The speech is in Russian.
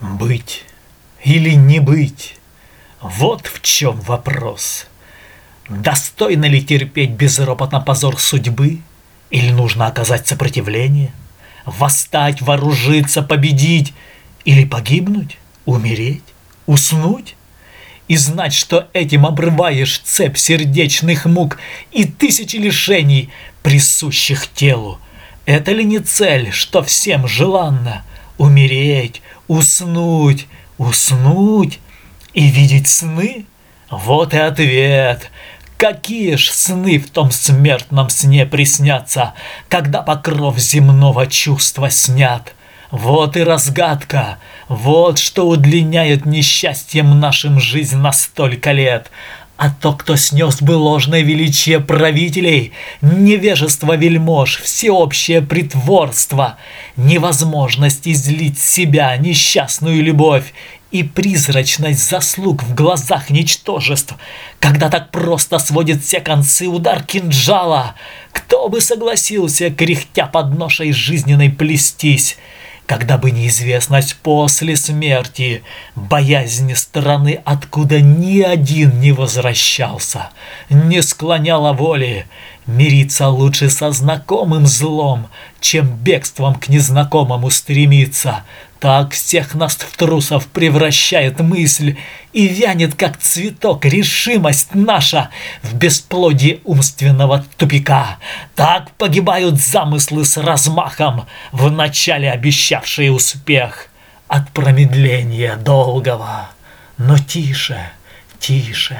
Быть или не быть? Вот в чем вопрос. Достойно ли терпеть безропотно позор судьбы? Или нужно оказать сопротивление? Восстать, вооружиться, победить? Или погибнуть? Умереть? Уснуть? И знать, что этим обрываешь цепь сердечных мук и тысячи лишений, присущих телу. Это ли не цель, что всем желанно? Умереть, уснуть, уснуть и видеть сны? Вот и ответ. Какие ж сны в том смертном сне приснятся, когда покров земного чувства снят? Вот и разгадка, вот что удлиняет несчастьем нашим жизнь на столько лет. А то, кто снес бы ложное величие правителей, невежество вельмож, всеобщее притворство, невозможность излить себя, несчастную любовь и призрачность заслуг в глазах ничтожеств, когда так просто сводит все концы удар кинжала, кто бы согласился, кряхтя под ношей жизненной плестись, когда бы неизвестность после смерти, боязнь страны, откуда ни один не возвращался, не склоняла воли, мириться лучше со знакомым злом, чем бегством к незнакомому стремиться, так всех нас в трусов превращает мысль и вянет, как цветок, решимость наша в бесплодие умственного тупика. Так погибают замыслы с размахом, вначале обещавшие успех от промедления долгого. Но тише, тише.